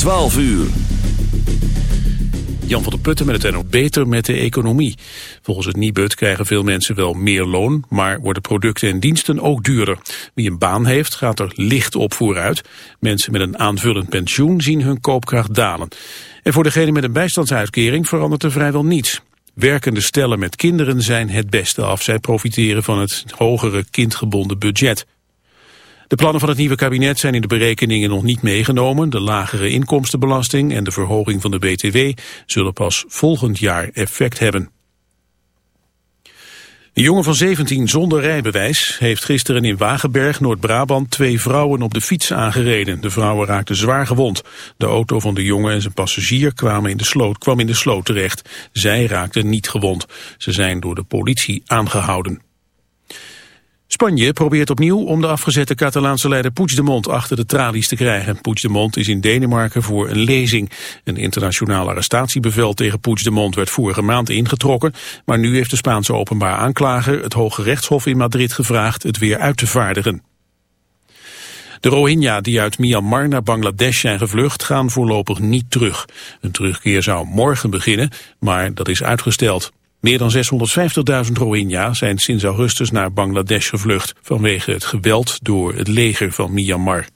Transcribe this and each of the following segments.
12 uur. Jan van der Putten met het NO beter met de economie. Volgens het Nibud krijgen veel mensen wel meer loon, maar worden producten en diensten ook duurder. Wie een baan heeft, gaat er licht op vooruit. Mensen met een aanvullend pensioen zien hun koopkracht dalen. En voor degene met een bijstandsuitkering verandert er vrijwel niets. Werkende stellen met kinderen zijn het beste af. Zij profiteren van het hogere kindgebonden budget. De plannen van het nieuwe kabinet zijn in de berekeningen nog niet meegenomen. De lagere inkomstenbelasting en de verhoging van de BTW zullen pas volgend jaar effect hebben. Een jongen van 17 zonder rijbewijs heeft gisteren in Wagenberg, Noord-Brabant, twee vrouwen op de fiets aangereden. De vrouwen raakten zwaar gewond. De auto van de jongen en zijn passagier kwamen in de sloot, kwam in de sloot terecht. Zij raakten niet gewond. Ze zijn door de politie aangehouden. Spanje probeert opnieuw om de afgezette Catalaanse leider Puigdemont achter de tralies te krijgen. Puigdemont is in Denemarken voor een lezing. Een internationaal arrestatiebevel tegen Puigdemont werd vorige maand ingetrokken, maar nu heeft de Spaanse openbaar aanklager het Hoge Rechtshof in Madrid gevraagd het weer uit te vaardigen. De Rohingya die uit Myanmar naar Bangladesh zijn gevlucht gaan voorlopig niet terug. Een terugkeer zou morgen beginnen, maar dat is uitgesteld. Meer dan 650.000 Rohingya zijn sinds augustus naar Bangladesh gevlucht vanwege het geweld door het leger van Myanmar.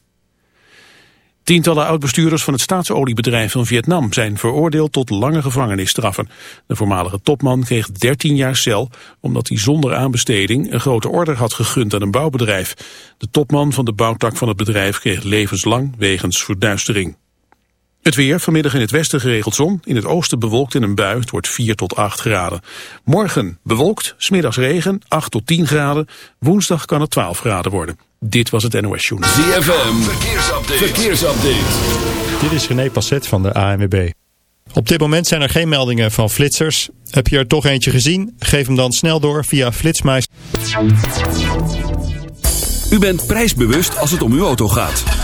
Tientallen oud-bestuurders van het staatsoliebedrijf van Vietnam zijn veroordeeld tot lange gevangenisstraffen. De voormalige topman kreeg 13 jaar cel omdat hij zonder aanbesteding een grote order had gegund aan een bouwbedrijf. De topman van de bouwtak van het bedrijf kreeg levenslang wegens verduistering. Het weer, vanmiddag in het westen geregeld zon, in het oosten bewolkt in een bui, het wordt 4 tot 8 graden. Morgen bewolkt, smiddags regen, 8 tot 10 graden, woensdag kan het 12 graden worden. Dit was het NOS Journal. ZFM, verkeersupdate. verkeersupdate. Dit is René Passet van de ANWB. Op dit moment zijn er geen meldingen van flitsers. Heb je er toch eentje gezien? Geef hem dan snel door via Flitsmuis. U bent prijsbewust als het om uw auto gaat.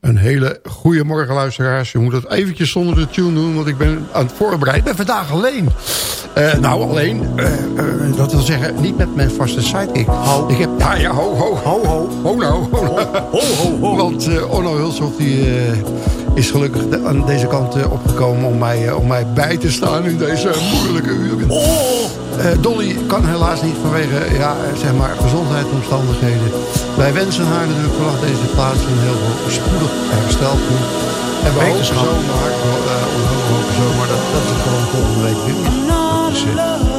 Een hele goede morgen luisteraars. Je moet het eventjes zonder de tune doen, want ik ben aan het voorbereiden. Ik ben vandaag alleen. Eh, nou, alleen, eh, eh, dat wil zeggen, niet met mijn vaste sidekick. Ho. Ik heb, ja, ja, ho, ho, ho, ho, ho nou, ho, nou. ho, ho, ho. Want Onno Hulshoff, die is gelukkig de- aan deze kant eh, opgekomen om mij, eh, om mij bij te staan in deze moeilijke uren. Eh, Dolly kan helaas niet vanwege ja, zeg maar, gezondheidsomstandigheden. Wij wensen haar natuurlijk vanaf deze plaats een heel veel spoedig herstel toe. En we hopen zomaar, uh, we hopen zomaar dat, dat het gewoon volgende week weer is. Dat is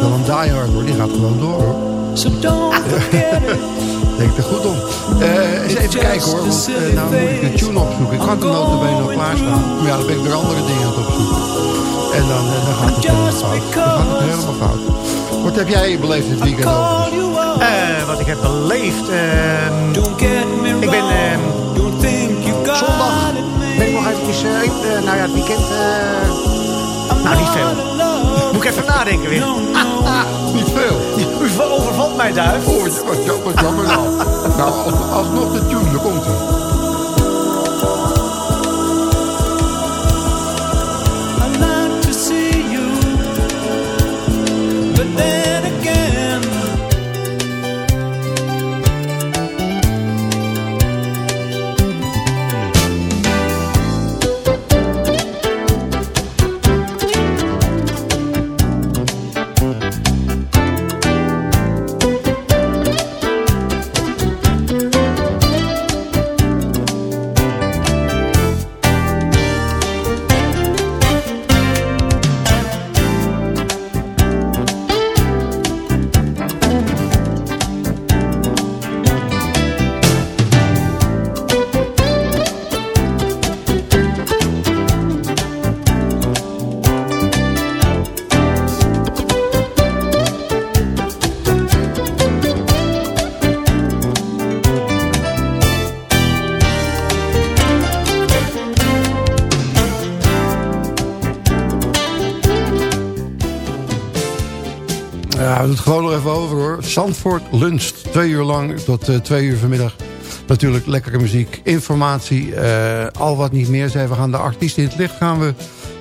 wel een diehard hoor, die gaat gewoon door hoor. Denk er goed om. Eh, eens even kijken hoor, want eh, nou moet ik de tune opzoeken. Ik had de notabene al klaarstaan. Maar ja, dan ben ik weer andere dingen aan het opzoeken. En dan, eh, dan gaat het helemaal fout. Dan gaat het helemaal fout. Wat heb jij beleefd dit weekend? Eh, wat ik heb beleefd. ehm, ik ben ehm, zondag ben ik nog eventjes, nou ja, het weekend. Nou, niet veel. Moet ik even nadenken weer. Niet veel. U overvalt bij Duif. Oh, wat, jammer nou. nou, als, alsnog de tune, komt hij. Zandvoort luncht. Twee uur lang tot eh, twee uur vanmiddag. Natuurlijk lekkere muziek, informatie, eh, al wat niet meer zijn. We gaan de artiest in het licht gaan we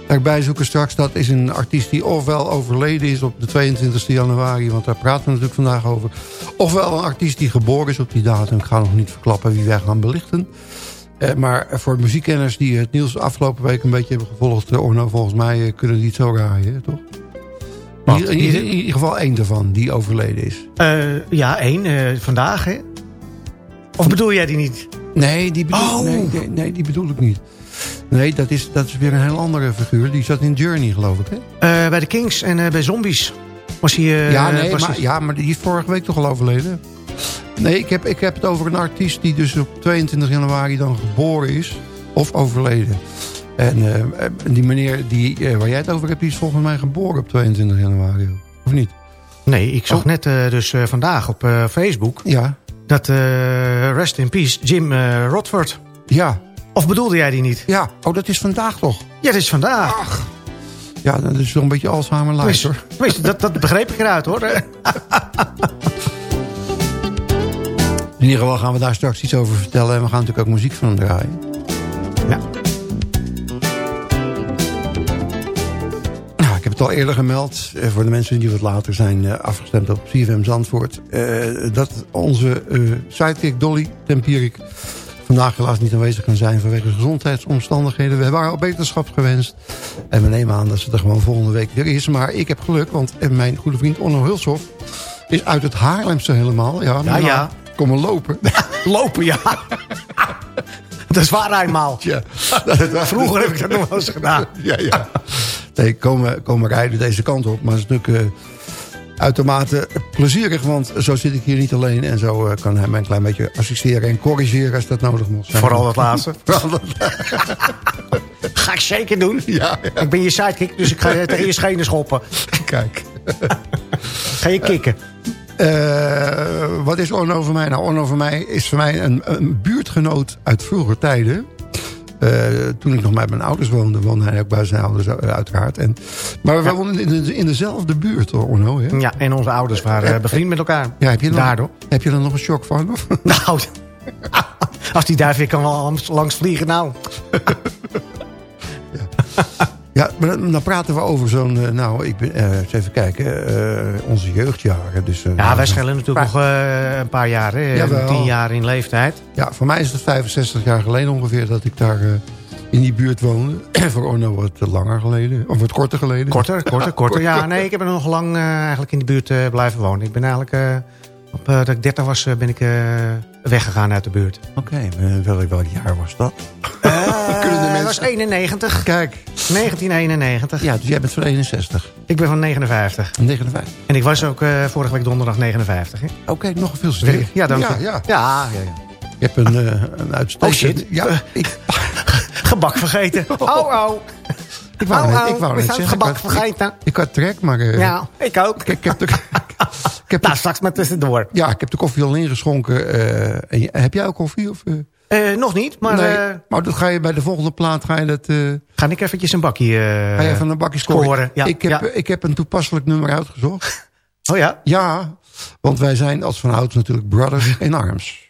erbij zoeken straks. Dat is een artiest die ofwel overleden is op de 22 januari... want daar praten we natuurlijk vandaag over. Ofwel een artiest die geboren is op die datum. Ik ga nog niet verklappen wie wij gaan belichten. Eh, maar voor muziekkenners die het nieuws afgelopen week een beetje hebben gevolgd... Orno, volgens mij kunnen die het zo raaien, toch? In, Wat? in- in ieder geval één daarvan die overleden is. Eh, ja, één. eh, vandaag, hè? Of bedoel jij die niet? Nee, die bedoel, Oh. nee, nee, nee, die bedoel ik niet. Nee, dat is, dat is weer een heel andere figuur. Die zat in Journey, geloof ik, hè? Eh, bij de Kings en eh, bij Zombies. Was hij... eh, ja, nee, was maar, hij- ja, maar die is vorige week toch al overleden? Nee, ik heb, ik heb het over een artiest die dus op 22 januari dan geboren is. Of overleden. En eh, die meneer die, eh, waar jij het over hebt, die is volgens mij geboren op 22 januari. Of niet? Nee, ik zag Oh. net eh, dus vandaag op Facebook... Ja, dat Rest in Peace Jim Rodford... ja, Of bedoelde jij die niet? ja. Oh, dat is vandaag toch? Ja, dat is vandaag. Ja, dat is wel een beetje Alzheimer light, hoor. tenminste, dat, dat begreep ik eruit, hoor. In ieder geval gaan we daar straks iets over vertellen. En we gaan natuurlijk ook muziek van hem draaien. Ja. Het al eerder gemeld. eh, Voor de mensen die wat later zijn eh, afgestemd op CFM Zandvoort. eh, dat onze sidekick Dolly Tempierik vandaag helaas niet aanwezig kan zijn vanwege gezondheidsomstandigheden. We hebben haar al beterschap gewenst. En we nemen aan dat ze er gewoon volgende week weer is. Maar ik heb geluk, want mijn goede vriend Onno Hulshoff is uit het Haarlemse helemaal. Ja, ja. Kom maar lopen. Lopen, ja. dat is waar eenmaal. Ja. Vroeger heb ik dat nog wel eens gedaan. Ja, ja. Nee, komen, komen rijden deze kant op. Maar het is natuurlijk eh, uitermate plezierig. Want zo zit ik hier niet alleen. En zo eh, kan hij mij een klein beetje assisteren en corrigeren als dat nodig moet zijn. Vooral dat laatste. Vooral dat- Ga ik zeker doen. Ja, ja. Ik ben je sidekick, dus ik ga je tegen je schenen schoppen. Kijk. Ga je kicken. Eh, wat is Orno voor mij? Nou, Orno voor mij is voor mij een, een buurtgenoot uit vroeger tijden. Eh, toen ik nog bij mijn ouders woonde, woonde hij ook bij zijn ouders eh, uiteraard. En, maar we woonden in, de, in dezelfde buurt, Orno. Hè? Ja, en onze ouders waren eh, bevriend met elkaar. Ja, heb je, nog, Daardoor. heb je er nog een shock van? Of? Nou, als die daar weer kan wel langs vliegen, nou. Ja, maar dan, praten we over zo'n... eh, nou, ik ben, eh, eens even kijken. eh, onze jeugdjaren. Dus, Ja, wij schelen natuurlijk nog een paar jaar, hè. Tien jaar in leeftijd. Ja, voor mij is het 65 jaar geleden ongeveer dat ik daar in die buurt woonde. voor Orno wat langer geleden. Of wat korter geleden. Korter, korter, korter. Ja, nee, ik heb er nog lang eigenlijk in die buurt blijven wonen. Ik ben eigenlijk... op dat ik 30 was, ben ik weggegaan uit de buurt. Oké, welk, welk jaar was dat? De dat was 91. Kijk. 1991. Ja, dus jij bent van 61. Ik ben van 59. 59. En ik was ook eh, vorige week donderdag 59. Hè? Oké, nog veel sterker. Ja, dank ja, je. ja. Ja, ja, ja. Je hebt een, eh een uitstekend... Oh, shit. Ja, ik, Gebak vergeten. Oh, oh. ik wou Oh, net, ik wou net zeggen... gebak vergeten. Ik had trek, maar... eh, Ja, ik ook. Ik, ik heb de, ik heb de- Nou, straks maar tussendoor. ja, ik heb de koffie al ingeschonken. en heb jij ook koffie? Of, uh, nog niet, maar... Nee, eh, maar dat ga je bij de volgende plaat ga je dat... Uh, ga ik eventjes een bakje... ga je even een bakje scoren. Ja, ik, heb, ik heb een toepasselijk nummer uitgezocht. oh ja? Ja, want wij zijn als van vanouds natuurlijk brothers in arms.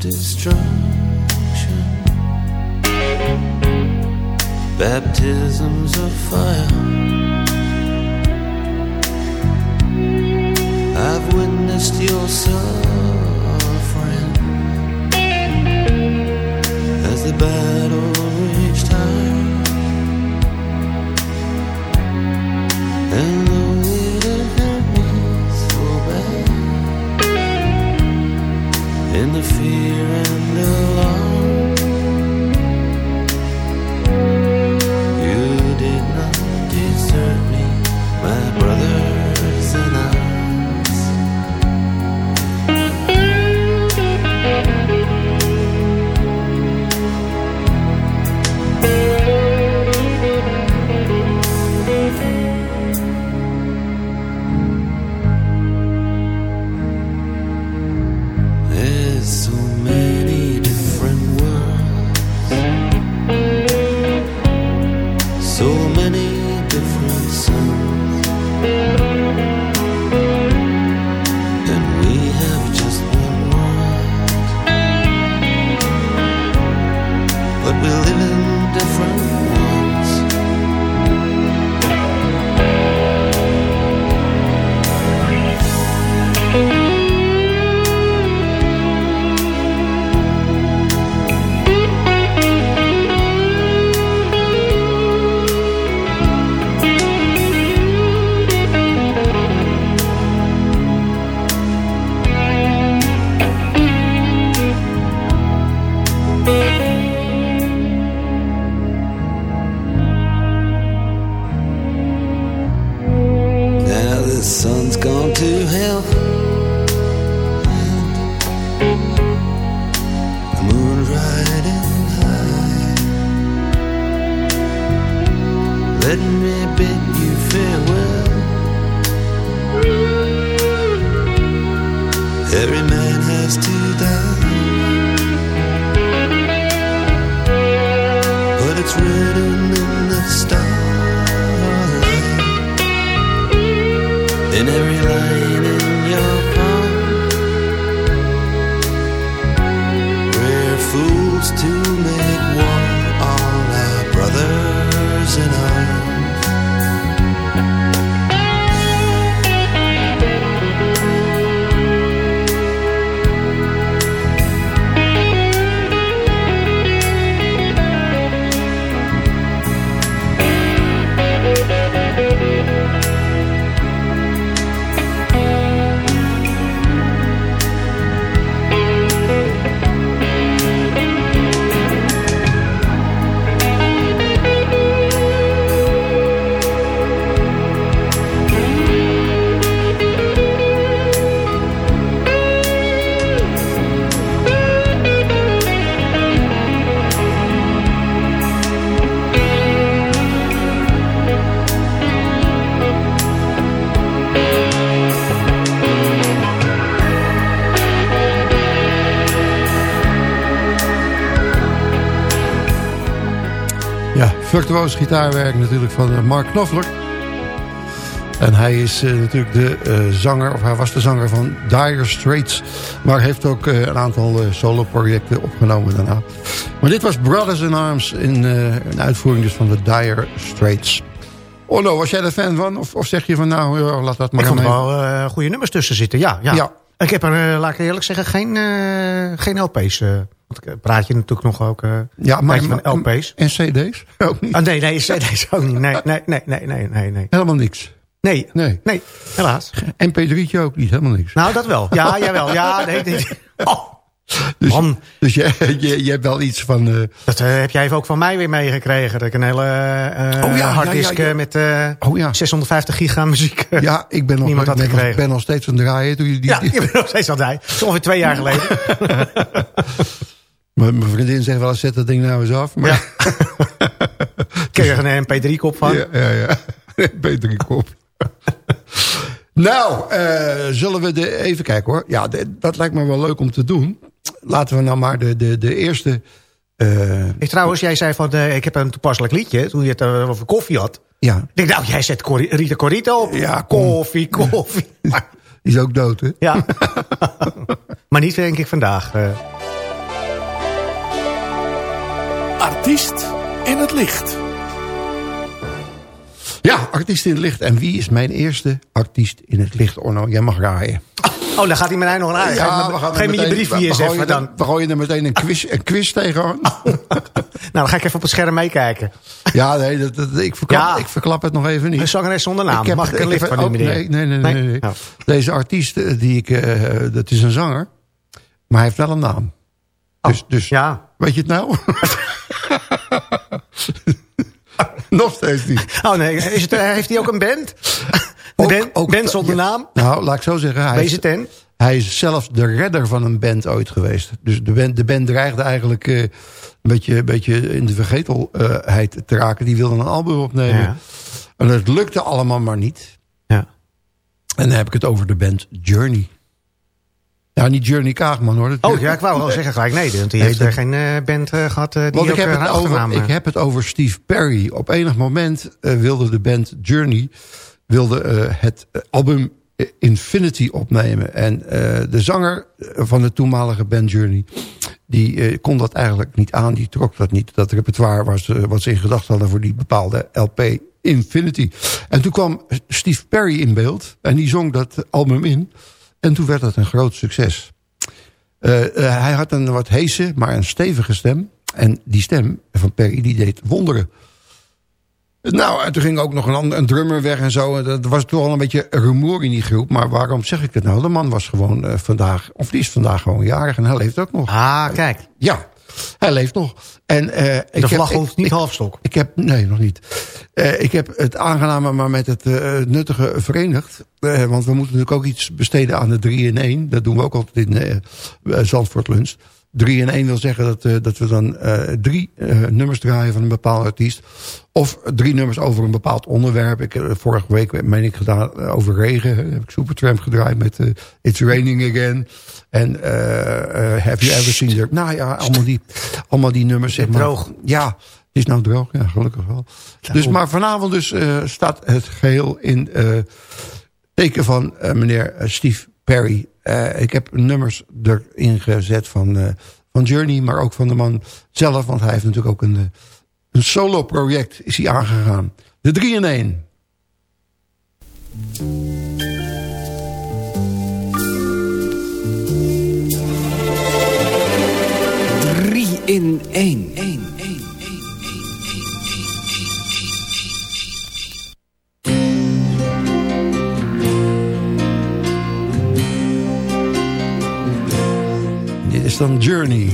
destruct virtuoos gitaarwerk natuurlijk van eh, Mark Knopfler. En hij is eh, natuurlijk de eh, zanger, of hij was de zanger van Dire Straits. Maar heeft ook een aantal solo-projecten opgenomen daarna. Maar dit was Brothers in Arms in een uitvoering dus van de Dire Straits. Orlo, was jij er fan van? Of, of zeg je van nou, laat dat maar Ik vond er wel goede nummers tussen zitten, ja. ja. Ja. Ik heb er, laat ik eerlijk zeggen, geen, geen LP's. Eh, want ik praat je natuurlijk nog ook uh, Ja, maar, van LP's. En cd's? Ook niet. Ah, nee, nee, CD's ook niet. Nee, nee, nee, nee, nee, nee. Helemaal niks. nee, Nee. nee helaas. MP3'tje ook niet, helemaal niks. Nou, dat wel. Ja, jawel. Ja, nee, nee. Oh, Dus, man. dus je, je, je hebt wel iets van... eh, dat eh, heb jij even ook van mij weer meegekregen. Dat ik een hele eh Oh ja, harddisk ja, eh, met eh, oh ja. 650 giga muziek. eh, Ja, ik ben nog, had ben, nog, ben nog steeds aan het draaien. Toen je die, Ja, je bent nog steeds die. Dat is ongeveer twee jaar geleden. Mijn, vriendin zegt wel eens, zet dat ding nou eens af. Maar, kreeg er een mp3-kop van. ja, ja, ja. Beter in kop. nou, eh, zullen we de, even kijken hoor. Ja, de- dat lijkt me wel leuk om te doen. Laten we nou maar de, de, de eerste... eh, Ik, trouwens, jij zei van, eh, ik heb een toepasselijk liedje. Toen je het over koffie had. ja, Ik denk, nou, jij zet Rita Corito op. Ja, koffie, koffie. Die is ook dood hè. ja. maar niet denk ik vandaag. Artiest in het licht. Ja, artiest in het licht. En wie is mijn eerste artiest in het licht, Orno? Jij mag raaien. Oh, dan gaat hij mij nog aan. Ja, geef me, geef me je briefje we- eens even dan. We gooien er meteen een quiz, een quiz tegenaan. Nou, dan ga ik even op het scherm meekijken. Ja, nee, dat, dat- ik, verklap, Ja. ik verklap het nog even niet. Een zangeres zonder naam. heb- Mag ik een licht van meneer? Nee, nee, nee. nee, nee. Oh. Deze artiest, eh, die ik, eh, dat is een zanger. Maar hij heeft wel een naam. Dus, dus Oh, Ja. Weet je het nou? Nog steeds niet. Oh nee, is het, eh, heeft hij ook een band? Ook- band, ook- band zonder ja. naam? Nou, laat ik zo zeggen. Hij is, hij is zelfs de redder van een band ooit geweest. Dus de band, de band dreigde eigenlijk eh, een, beetje, een beetje in de vergetelheid te raken. Die wilde een album opnemen. Ja. En het lukte allemaal maar niet. Ja. En dan heb ik het over de band Journey. Ja, niet Journey Kaagman hoor. Dat- Oh ja, ik wou wel zeggen gelijk nee. Want die Nee, heeft dat- eh, geen eh, band eh, gehad eh, die Want ik heb, het over, ik heb het over Steve Perry. Op enig moment wilde de band Journey wilde, het album Infinity opnemen. En de zanger van de toenmalige band Journey... die kon dat eigenlijk niet aan. Die trok dat niet. Dat repertoire was, wat ze in gedachten hadden... voor die bepaalde LP Infinity. En toen kwam Steve Perry in beeld. En die zong dat album in. En toen werd dat een groot succes. Eh, eh, hij had een wat heese, maar een stevige stem. En die stem van Perry, die deed wonderen. Nou, en toen ging ook nog een, ander- een drummer weg en zo. Dat was toch wel een beetje rumoer in die groep. Maar waarom zeg ik het nou? De man was gewoon eh, vandaag, of die is vandaag gewoon jarig. En hij leeft ook nog. Ah, kijk. Ja, hij leeft nog. En, eh, ik De heb- vlag ik- hoeft niet ik- halfstok. ik heb, nee, nog niet. Eh, ik heb het aangename maar met het eh, nuttige verenigd. Want we moeten natuurlijk ook iets besteden aan de 3 in 1. Dat doen we ook altijd in Zandvoort Lunch. 3 in 1 wil zeggen dat, dat we dan drie nummers draaien van een bepaalde artiest. Of drie nummers over een bepaald onderwerp. Ik, vorige week meen ik gedaan over regen. Heb ik Supertramp gedraaid met It's Raining Again. En eh, eh, Have You Ever Seen the... Nou ja, allemaal die, allemaal die nummers. Zeg maar. Droog. Ja, het is nou droog. Ja, gelukkig wel. Dus, maar vanavond dus eh, staat het geheel in teken van meneer Steve Perry. Ik heb nummers erin gezet van, van Journey, maar ook van de man zelf. Want hij heeft natuurlijk ook een, een solo project is hij aangegaan. De 3 in 1. In één. Dit is dan Journey.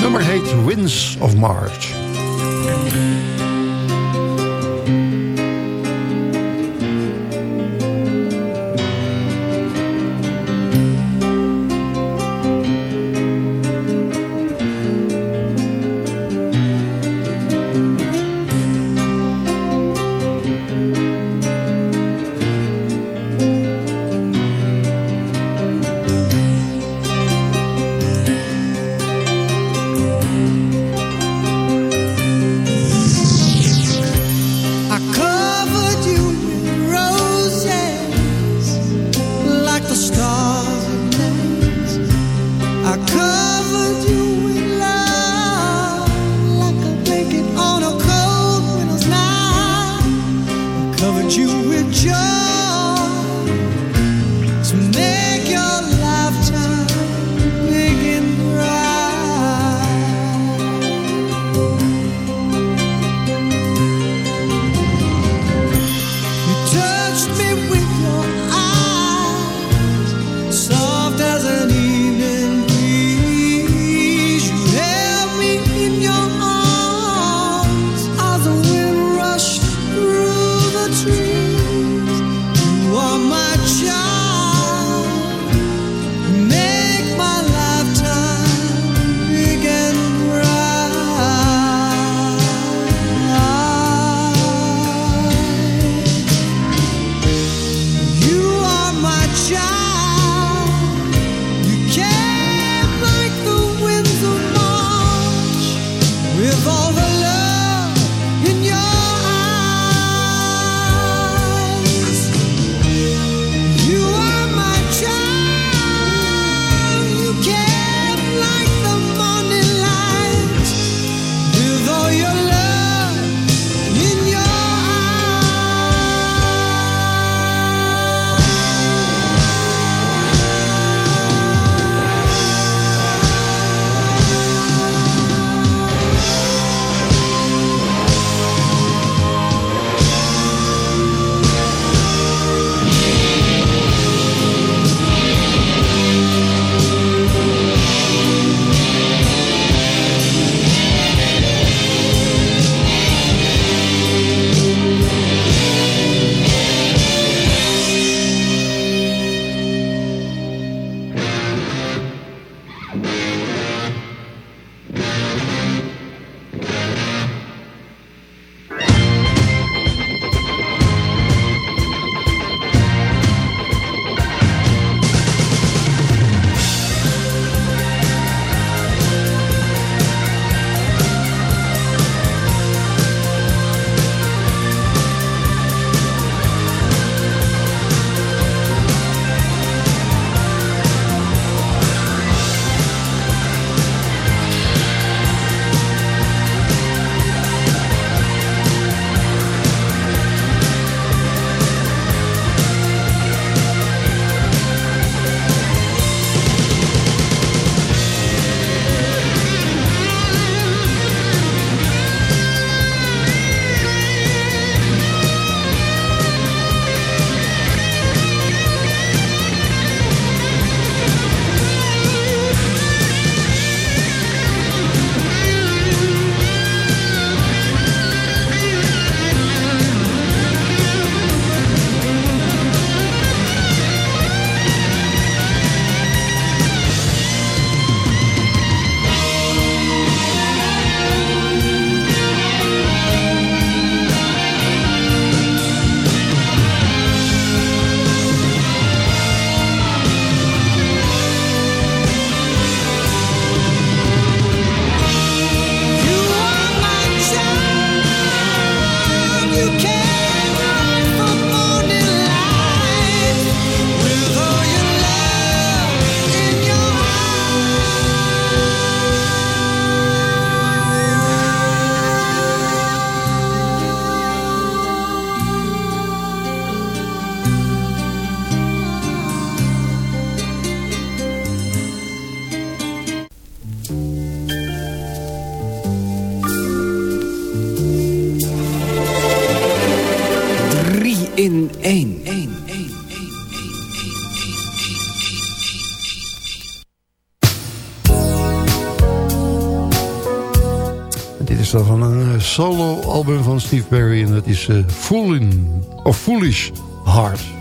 Nummer heet Winds of March. album van Steve Perry en dat is uh, Foolin, of Foolish Heart.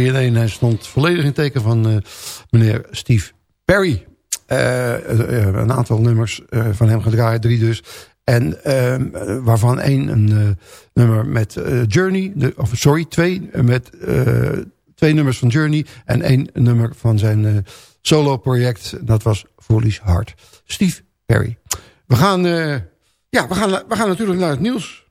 3 in 1. Hij stond volledig in teken van eh, meneer Steve Perry. Eh, eh, een aantal nummers van hem gedraaid, drie dus. En ehm, eh, waarvan één een nummer met Journey, de, of sorry, twee met twee nummers van Journey en één nummer van zijn solo project. Dat was Foolish Heart. Steve Perry. We gaan, ja, we gaan, we gaan natuurlijk naar het nieuws.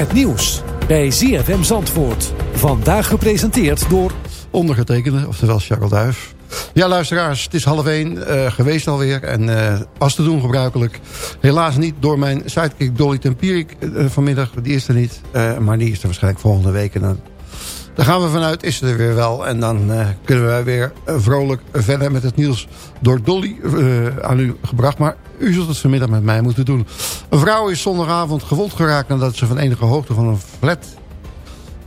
Het nieuws bij ZFM Zandvoort. Vandaag gepresenteerd door... Ondergetekende, oftewel Charles Duif. Ja, luisteraars, het is half één eh, geweest alweer. En eh, als te doen gebruikelijk. Helaas niet door mijn sidekick Dolly Tempierik eh, vanmiddag. Die is er niet, maar die is er waarschijnlijk volgende week. En dan, daar gaan we vanuit, is er weer wel. En dan kunnen wij weer vrolijk verder met het nieuws door Dolly aan u gebracht. Maar u zult het vanmiddag met mij moeten doen. Een vrouw is zondagavond gewond geraakt nadat ze van enige hoogte van een flat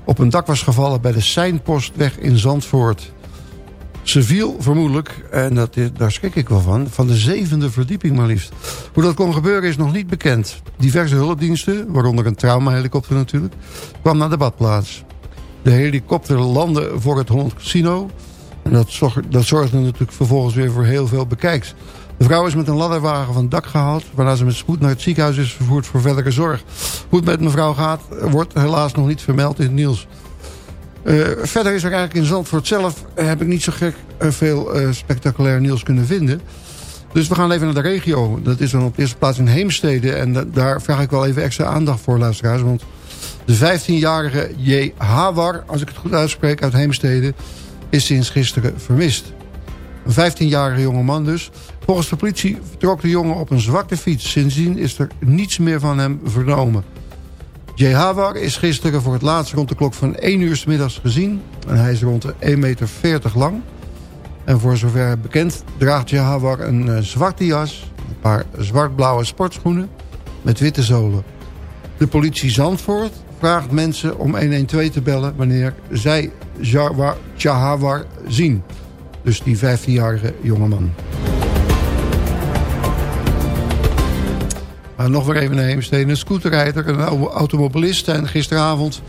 op een dak was gevallen bij de Seinpostweg in Zandvoort. Ze viel vermoedelijk, en dat, daar schrik ik wel van, van de zevende verdieping maar liefst. Hoe dat kon gebeuren is nog niet bekend. Diverse hulpdiensten, waaronder een traumahelikopter natuurlijk, kwam naar de badplaats. De helikopter landde voor het Holland Casino. En dat, dat zorgde natuurlijk vervolgens weer voor heel veel bekijks. De vrouw is met een ladderwagen van het dak gehaald... waarna ze met spoed naar het ziekenhuis is vervoerd voor verdere zorg. Hoe het met mevrouw gaat, wordt helaas nog niet vermeld in het nieuws. Eh, verder is er eigenlijk in Zandvoort zelf... eh, heb ik niet zo gek eh, veel eh, spectaculair nieuws kunnen vinden. Dus we gaan even naar de regio. Dat is dan op de eerste plaats in Heemstede. En da- daar vraag ik wel even extra aandacht voor, luisteraars. Want de 15-jarige J. Hawar, als ik het goed uitspreek, uit Heemstede... is sinds gisteren vermist. Een 15-jarige jongeman dus. Volgens de politie vertrok de jongen op een zwarte fiets. Sindsdien is er niets meer van hem vernomen. Jay is gisteren voor het laatst rond de klok van 1 uur 's middags gezien. En hij is rond de 1,40 meter lang. En voor zover bekend draagt Jay een eh, zwarte jas... een paar zwart-blauwe sportschoenen met witte zolen. De politie Zandvoort vraagt mensen om 112 te bellen... wanneer zij Jahawar zien. Dus die 15-jarige jongeman. Maar nog weer even naar Heemstede. Een scooterrijder en een automobilist zijn gisteravond...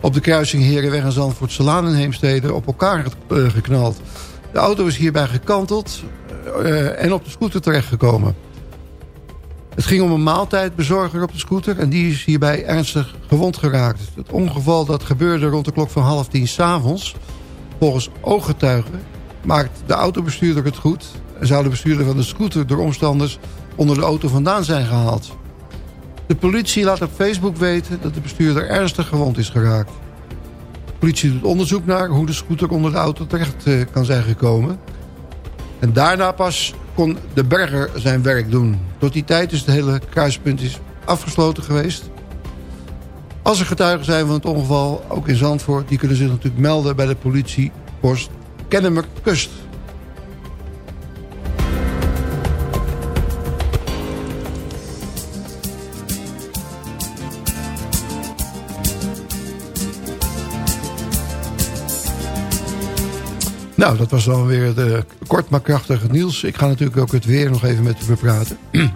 op de kruising Herenweg en Zandvoortselaan in Heemstede... op elkaar eh, geknald. De auto is hierbij gekanteld eh, en op de scooter terechtgekomen. Het ging om een maaltijdbezorger op de scooter... en die is hierbij ernstig gewond geraakt. Het ongeval dat gebeurde rond de klok van half tien s'avonds... volgens ooggetuigen maakt de autobestuurder het goed... en zou de bestuurder van de scooter door omstanders onder de auto vandaan zijn gehaald. De politie laat op Facebook weten dat de bestuurder ernstig gewond is geraakt. De politie doet onderzoek naar hoe de scooter onder de auto terecht eh, kan zijn gekomen. En daarna pas kon de berger zijn werk doen. Tot die tijd is het hele kruispunt is afgesloten geweest. Als er getuigen zijn van het ongeval, ook in Zandvoort... die kunnen zich natuurlijk melden bij de politiepost Kennemer Kust. Nou, dat was dan weer de kort maar krachtige nieuws. Ik ga natuurlijk ook het weer nog even met u bepraten.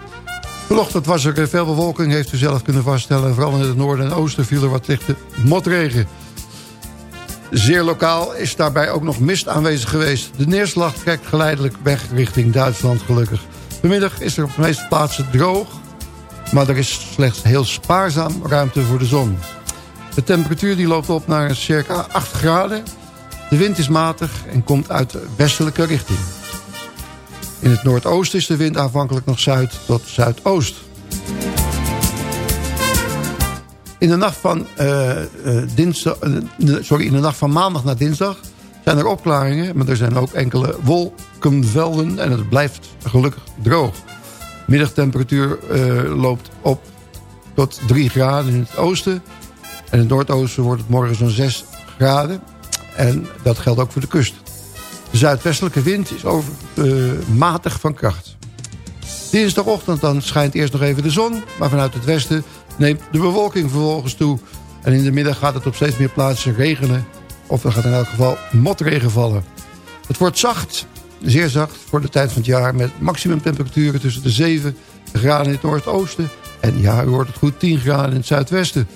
Vanochtend was er veel bewolking, heeft u zelf kunnen vaststellen. En vooral in het noorden en oosten viel er wat lichte motregen. Zeer lokaal is daarbij ook nog mist aanwezig geweest. De neerslag trekt geleidelijk weg richting Duitsland gelukkig. Vanmiddag is er op de meeste plaatsen droog... maar er is slechts heel spaarzaam ruimte voor de zon. De temperatuur die loopt op naar circa 8 graden... De wind is matig en komt uit de westelijke richting. In het noordoosten is de wind aanvankelijk nog zuid tot zuidoost. In de nacht van, eh, eh, dinsdag, eh, sorry, in de nacht van maandag naar dinsdag zijn er opklaringen... maar er zijn ook enkele wolkenvelden en het blijft gelukkig droog. Middagtemperatuur loopt op tot 3 graden in het oosten... en in het noordoosten wordt het morgen zo'n 6 graden... En dat geldt ook voor de kust. De zuidwestelijke wind is over, eh, matig van kracht. Dinsdagochtend dan schijnt eerst nog even de zon... maar vanuit het westen neemt de bewolking vervolgens toe... en in de middag gaat het op steeds meer plaatsen regenen... of er gaat in elk geval motregen vallen. Het wordt zacht zeer zacht voor de tijd van het jaar... met maximum temperaturen tussen de 7 graden in het noordoosten... en ja, u hoort het goed, 10 graden in het zuidwesten.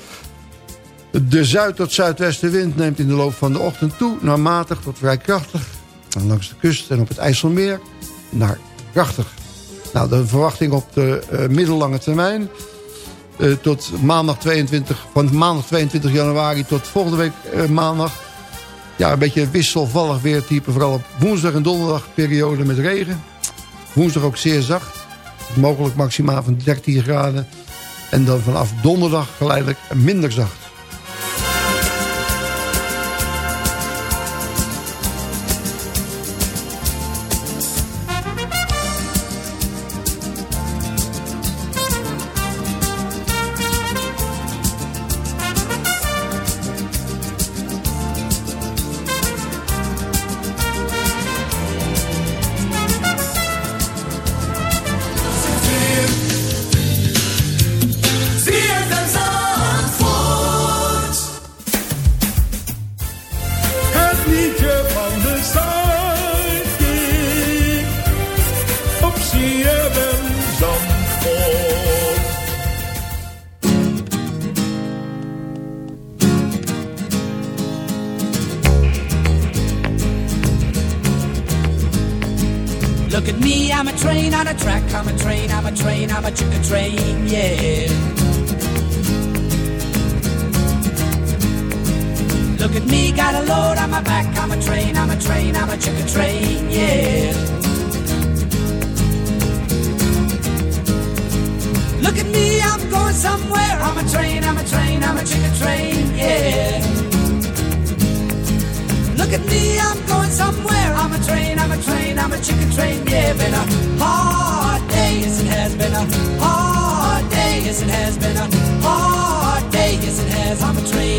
De zuid- tot zuidwestenwind neemt in de loop van de ochtend toe... naar matig tot vrij krachtig. Langs de kust en op het IJsselmeer naar krachtig. Nou, de verwachting op de eh, middellange termijn... eh, tot maandag 22, van maandag 22 januari tot volgende week eh, maandag... Ja, een beetje wisselvallig weertype. Vooral op woensdag en donderdag periode met regen. Woensdag ook zeer zacht. Mogelijk maximaal van 13 graden. En dan vanaf donderdag geleidelijk minder zacht.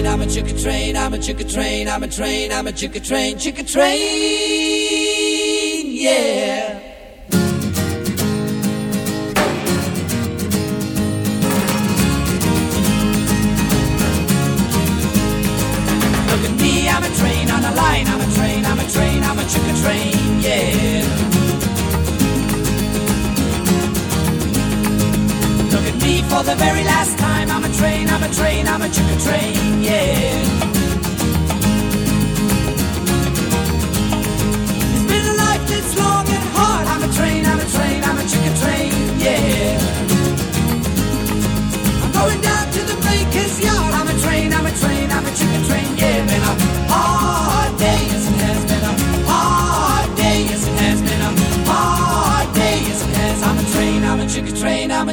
I'm a chicken train, I'm a chicken train, I'm a train, I'm a chicken train, chicken train. Yeah. Look at me, I'm a train on a line, I'm a train, I'm a train, I'm a chicken train, yeah. Look at me for the very last train, I'm a train, I'm a chicken train, yeah.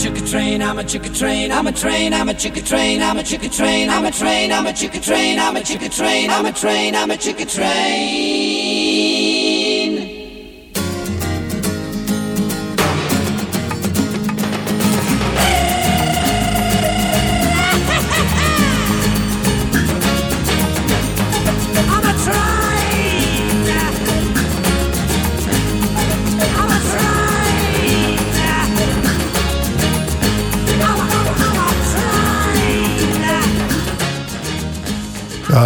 Chicken train, I'm a chicken train, I'm a train, I'm a chicken train, I'm a chicken train, I'm a train, I'm a chicken train, I'm a chicken train, I'm a train, I'm a chicken train.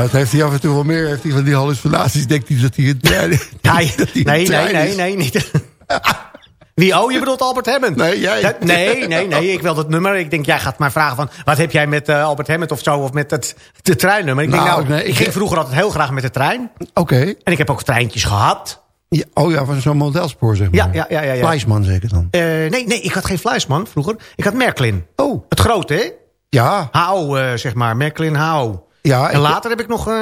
Het heeft hij af en toe wel meer. Heeft hij van die hallucinaties. Denkt hij dat hij een trein Nee, dat hij een nee, nee, trein nee, is. nee, niet. Wie? Oh, je bedoelt Albert Hammond? Nee, jij. Dat- nee, nee, nee, ik wil dat nummer. Ik denk, jij gaat maar vragen van... wat heb jij met eh, Albert Hammond of zo, of met het de treinnummer? Ik denk, Nou, nou, nee, ik ik- ging vroeger altijd heel graag met de trein. Oké. En ik heb ook treintjes gehad. Ja, oh ja, van zo'n modelspoor zeg maar. Ja, ja, ja, ja, ja. Fleischmann zeker dan. Eh, nee, nee, ik had geen Fluisman vroeger. Ik had Merklin. Oh. Het grote, hè? Ja. Hou, eh, zeg maar. Merklin Hou. Ja, en later heb ik nog, eh,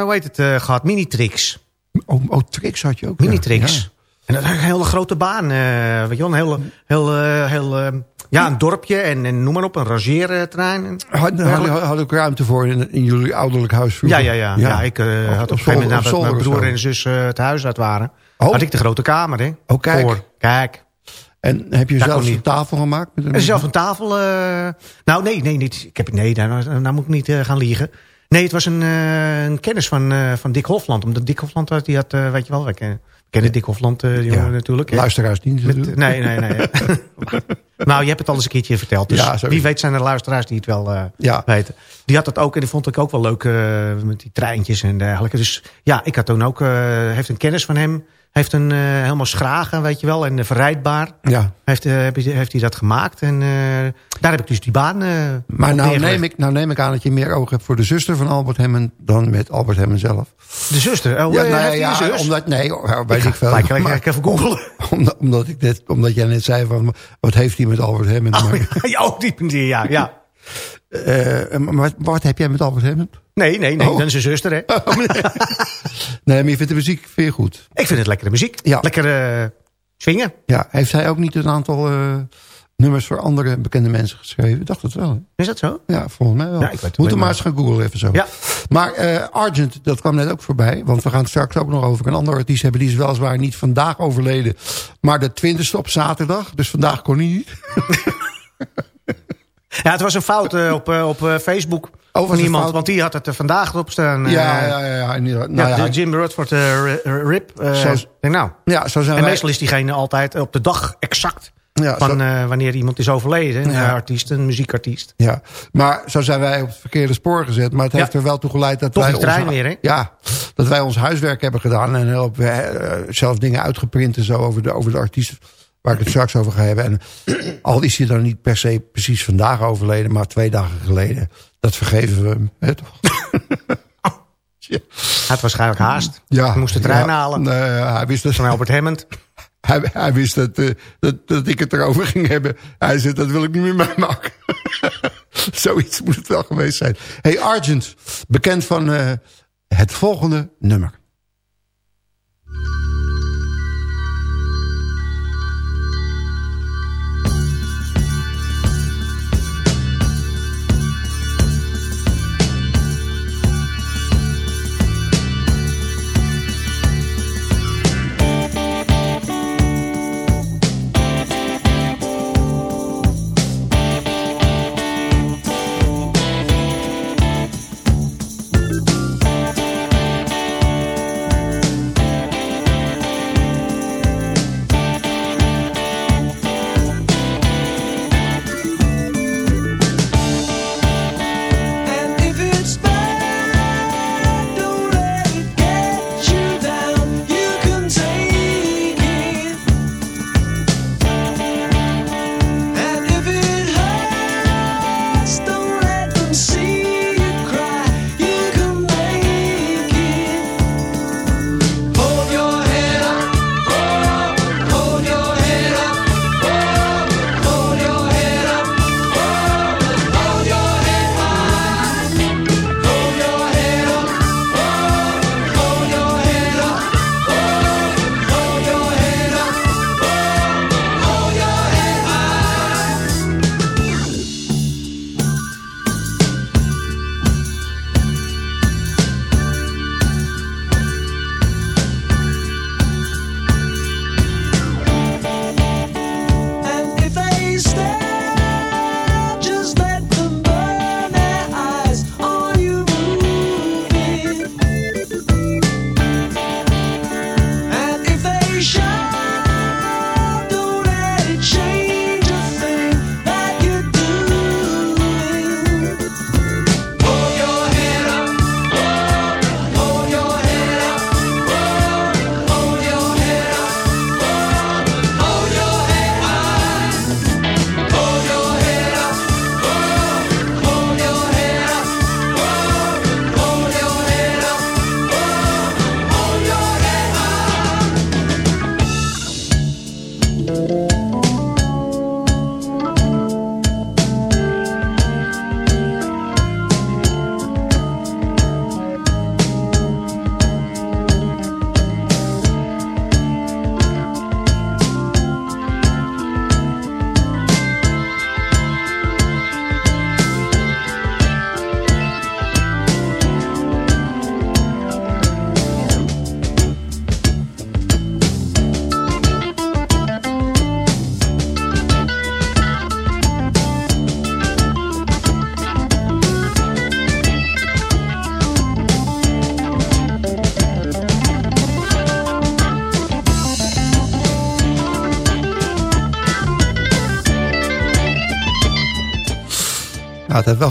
hoe heet het, eh, gehad? Minitrix. Oh, oh, Trix had je ook. Minitrix. Ja. En dat is een hele grote baan. eh, weet je wel, een hele, heel, heel, eh, ja, een dorpje en, en noem maar op, een rangeerterrein. Had, had, ook ruimte voor in, in jullie ouderlijk huis Ja, ja, ja. ja. ik had op een gegeven moment, nadat mijn broer en zus het huis uit waren, Oh. had ik de grote kamer, hè. Oh, kijk. Voor. Kijk. En heb je Dat kon een tafel gemaakt? Met een, En zelf een tafel. nou, nee, nee, niet. Ik heb, nee, nou, nou moet ik niet gaan liegen. Nee, het was een, eh, een kennis van, eh, van Dick Hofland. Omdat Dick Hofland, had- die had, eh, weet je wel, we kennen, we kennen Dick Hofland, die jongen Ja. natuurlijk. hè. Luisteraars niet Met- nee, nee, nee. nou, je hebt het al eens een keertje verteld. Dus Ja, wie weet zijn er luisteraars die het wel Ja. weten. Die had het ook en die vond ik ook wel leuk met die treintjes en dergelijke. Dus ja, ik had toen ook, heeft een kennis van hem. Heeft een eh, helemaal schragen, weet je wel, en eh, verrijdbaar. Ja. Heeft, eh, heeft hij dat gemaakt. En daar heb ik dus die baan Maar nou neergelegd. neem, ik, nou neem ik aan dat je meer oog hebt voor de zuster van Albert Hammond... dan met Albert Hammond zelf. De zuster? Oh, ja, nee, heeft hij ja, zus? omdat, nee, oh, weet Ik ik, veel. Maar- even googlen. omdat, omdat, ik net, omdat jij net zei van, wat heeft hij met Albert Hammond? Oh, ja, op die manier, ja. ja. Eh, maar wat, heb jij met Albert Hammond? Nee, nee, nee, Oh. dan is zijn zuster, hè. Nee, maar je vindt de muziek je goed. Ik vind het lekkere muziek. Ja. Lekker swingen. Ja, heeft hij ook niet een aantal nummers voor andere bekende mensen geschreven? Ik dacht het wel. hè? Is dat zo? Ja, volgens mij wel. Ja, Moeten alleen maar eens gaan googlen even zo. Ja. Maar Argent, dat kwam net ook voorbij. Want we gaan het straks ook nog over een andere artiest hebben. Die is weliswaar niet vandaag overleden. Maar de twintigste op zaterdag. Dus vandaag kon hij niet. Ja, het was een fout eh, op, eh, op eh, Facebook was van iemand. Want die had het er vandaag op staan. ja, ja, ja. ja, inderdaad. nou ja, Jim Rutherford ri- rip. Zo- denk, nou. ja, zo zijn En wij. meestal is diegene altijd op de dag exact Ja, van zo- wanneer iemand is overleden. Een Ja. artiest, een muziekartiest. Ja, maar zo zijn wij op het verkeerde spoor gezet. Maar het heeft er wel toe geleid dat Toch wij... ons- weer, hè? Ja, dat wij ons huiswerk hebben gedaan. En zelfs dingen uitgeprint en zo over de, over de artiest. Waar ik het straks over ga hebben. En al is hij dan niet per se precies vandaag overleden. Maar twee dagen geleden. Dat vergeven we hem. Hè, toch? Hij had waarschijnlijk haast. Ja, Hij moest de trein ja, halen. nee, hij wist dat, Van Albert Hammond. hij, hij wist dat, dat, dat ik het erover ging hebben. Hij zei, dat wil ik niet meer meemaken. Zoiets moet het wel geweest zijn. Hey, Argent, bekend van eh, het volgende nummer.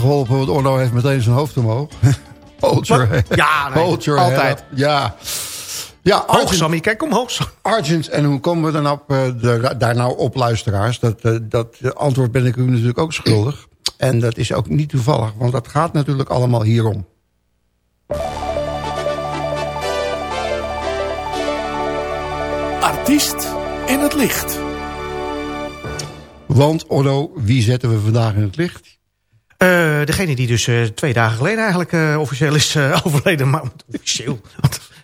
Wel geholpen, want Orno heeft meteen zijn hoofd omhoog. Hold your head. Ja, nee, Hold your altijd. head. Ja. Ja, Hoog, Argent, Sammy, kijk omhoog. Argent, en hoe komen we dan op, eh, de- daar nou op, luisteraars? Dat, eh, dat eh, antwoord ben ik u natuurlijk ook schuldig. En dat is ook niet toevallig, want dat gaat natuurlijk allemaal hierom. Artiest in het licht. Want, Orno, wie zetten we vandaag in het licht? Eh, degene die dus eh, twee dagen geleden eigenlijk eh, officieel is overleden. Maar officieel.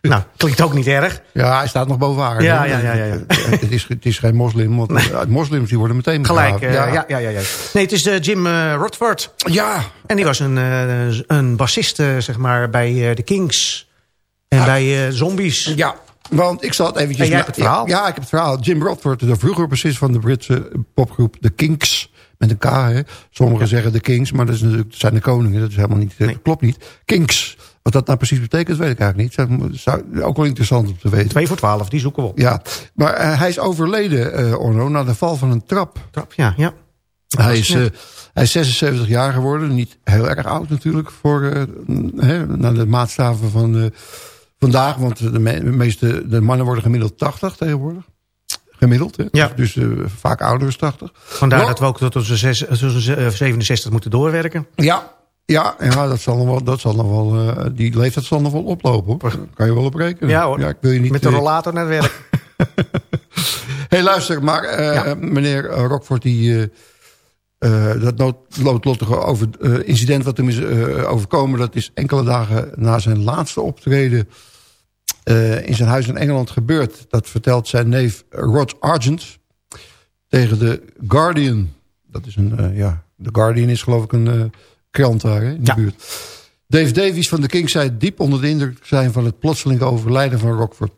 nou, klinkt ook niet erg. Ja, hij staat nog bovenaan. Ja, ja, ja, ja, ja. Het, is, het is geen moslim, want moslims die worden meteen Gelijk, eh, ja. Ja, ja, ja, Nee, het is Jim Rodford. Ja. En die was een, een bassist, zeg maar, bij de Kings. En bij Zombies. Ja, want ik zal het eventjes... En jij hebt het verhaal? Ja, ik heb het verhaal. Jim Rodford, de vroeger bassist van de Britse popgroep The Kinks. Met een K, hè. Sommigen zeggen de Kings, maar dat, is natuurlijk, dat zijn de koningen. Dat is helemaal niet, dat klopt niet. Kinks. Wat dat nou precies betekent, weet ik eigenlijk niet. Zou ook wel interessant om te weten. 2 voor 12, die zoeken we op. Ja, maar eh, hij is overleden, eh Orno, na de val van een trap. Trap, ja, ja. Hij is, eh, hij is 76 jaar geworden. Niet heel erg oud natuurlijk. Voor, eh, hè, naar de maatstaven van eh, vandaag. Want de, me- de meeste de mannen worden gemiddeld 80 tegenwoordig. Gemiddeld, hè? Ja. Dus eh, vaak ouder is 80. Vandaar dat we ook tot onze zes- tot onze, eh, 67 moeten doorwerken. Ja, ja, ja dat zal nog wel, dat zal nog wel eh, die leeftijd zal nog wel oplopen. Hoor. Daar kan je wel op rekenen. Ja hoor, Ja, ik wil je niet, met de rollator naar het werk. hey, luister, maar meneer Rockford, die, eh, dat nood- noodlottige over, incident wat hem is overkomen... dat is enkele dagen na zijn laatste optreden in zijn huis in Engeland gebeurd. Dat vertelt zijn neef Rod Argent tegen de Guardian. Dat is een, eh, ja, The Guardian is geloof ik een eh, krant daar hè, in de buurt. Dave Davies van de Kings zei diep onder de indruk zijn... van het plotselinge overlijden van Rockford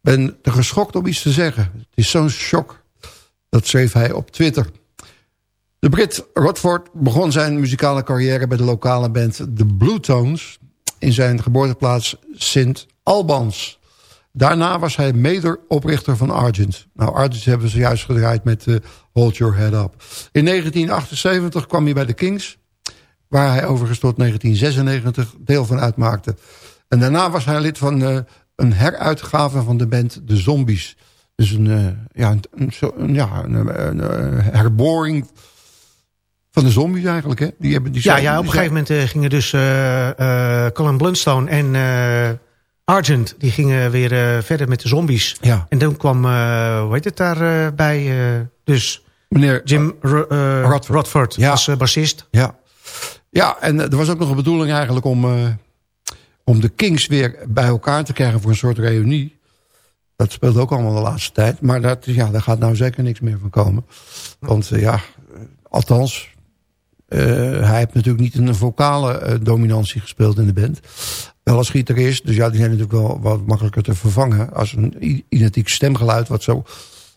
ben te geschokt om iets te zeggen. Het is zo'n shock. Dat schreef hij op Twitter. De Brit Rodford begon zijn muzikale carrière bij de lokale band The Blue Tones... in zijn geboorteplaats Sint Albans. Daarna was hij mede-oprichter van Argent. Nou, Argent hebben ze juist gedraaid met eh, Hold Your Head Up. In 1978 kwam hij bij de Kings... waar hij overigens tot 1996 deel van uitmaakte. En daarna was hij lid van eh, een heruitgave van de band De Zombies. Dus een, eh, ja, een, een, ja, een, herboring van de zombies eigenlijk. Hè? Die hebben, die Ja, ja, op een gegeven moment gingen dus Colin Blunstone en Argent... die gingen weer eh, verder met de zombies. Ja. En toen kwam, eh hoe heet het daarbij? bij eh, dus Meneer Jim Ro- Rodford. Rodford Ja. eh, bassist. Ja, ja en er was ook nog een bedoeling eigenlijk om, om de Kings weer bij elkaar te krijgen voor een soort reunie. Dat speelt ook allemaal de laatste tijd. Maar dat, ja, daar gaat nou zeker niks meer van komen. Want ja, althans, hij heeft natuurlijk niet een vocale dominantie gespeeld in de band. Wel als gitarist, dus ja, die zijn natuurlijk wel wat makkelijker te vervangen. Als een identiek stemgeluid, wat zo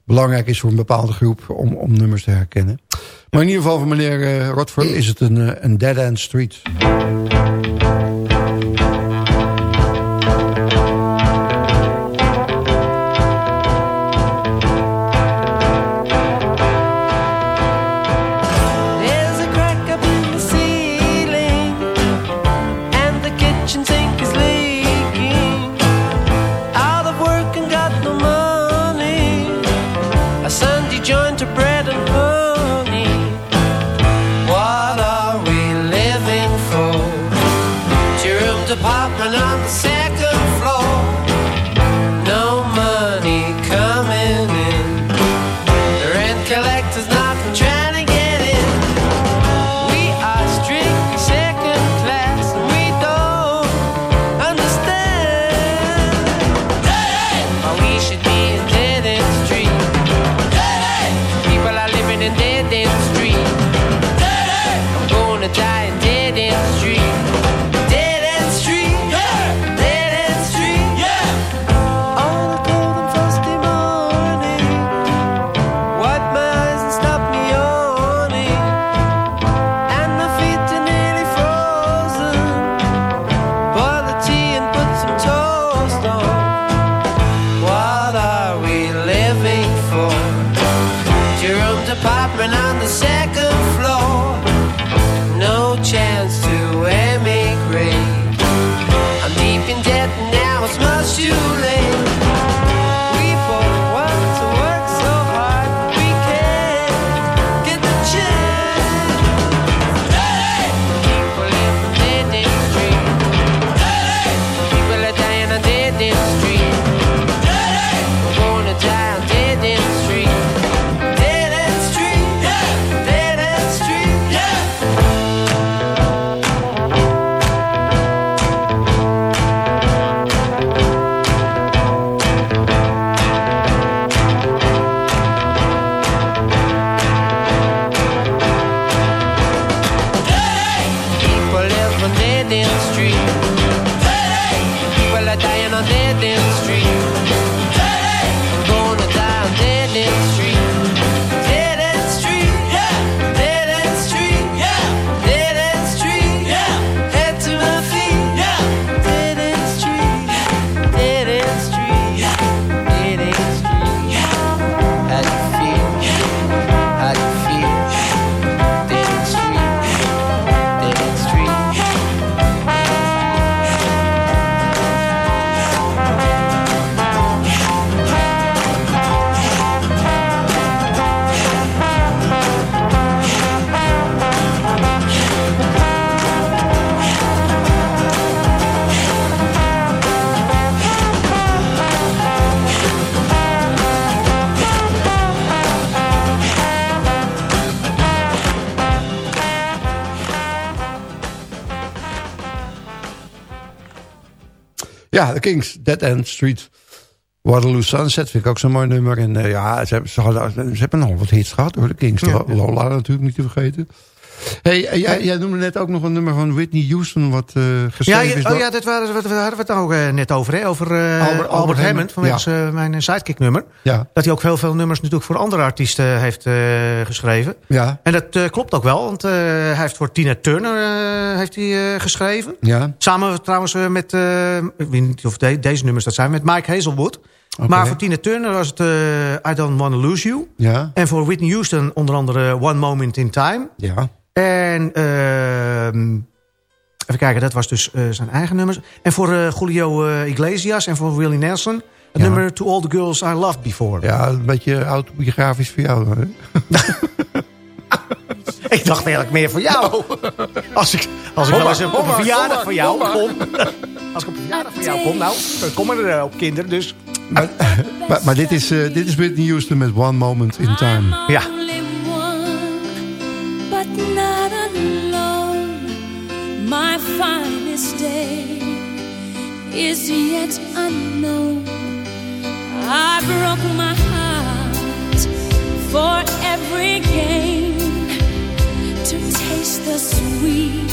belangrijk is voor een bepaalde groep om, om nummers te herkennen. Maar in ieder geval voor meneer Rodford is het een, eh, een dead-end street. Ja, de Kings, Dead End Street. Waterloo Sunset vind ik ook zo'n mooi nummer. En eh, ja, ze hebben, ze, hadden- ze hebben nog wat hits gehad hoor, de Kings. Ja. Lola natuurlijk niet te vergeten. Hey, eh, jij, jij noemde net ook nog een nummer van Whitney Houston... wat Ja, geschreven ja, is oh ja, dat waren, wat, hadden we het eh, net over, hè? Over Albert- Albert, Albert Hammond, vanwege ja. mijn sidekick nummer. Ja. Dat hij ook heel veel nummers natuurlijk voor andere artiesten heeft geschreven. Ja, En dat klopt ook wel, want hij heeft voor Tina Turner heeft hij, geschreven. ja. Samen trouwens met, ik weet niet of de- deze nummers dat zijn, met Mike Hazelwood. Maar voor Tina Turner was het eh, I Don't Wanna Lose You. Ja, En voor Whitney Houston onder andere One Moment in Time. ja. En ehm, even kijken, dat was dus eh, zijn eigen nummers. En voor eh, Julio eh, Iglesias en voor Willie Nelson... het Ja. nummer To All The Girls I Loved Before. Ja, een beetje autobiografisch voor jou. Hè? Ik dacht eigenlijk meer voor jou. Als ik, als ik wel eens op, een verjaardag van jou kom kom... Als ik op een verjaardag van jou kom, nou, dan komen er eh, op kinderen, dus... Maar, maar, maar dit, is, eh, dit is Whitney Houston met One Moment in Time. Ja. Only one, but not alone. My finest day is yet unknown. I broke my heart for every gain to taste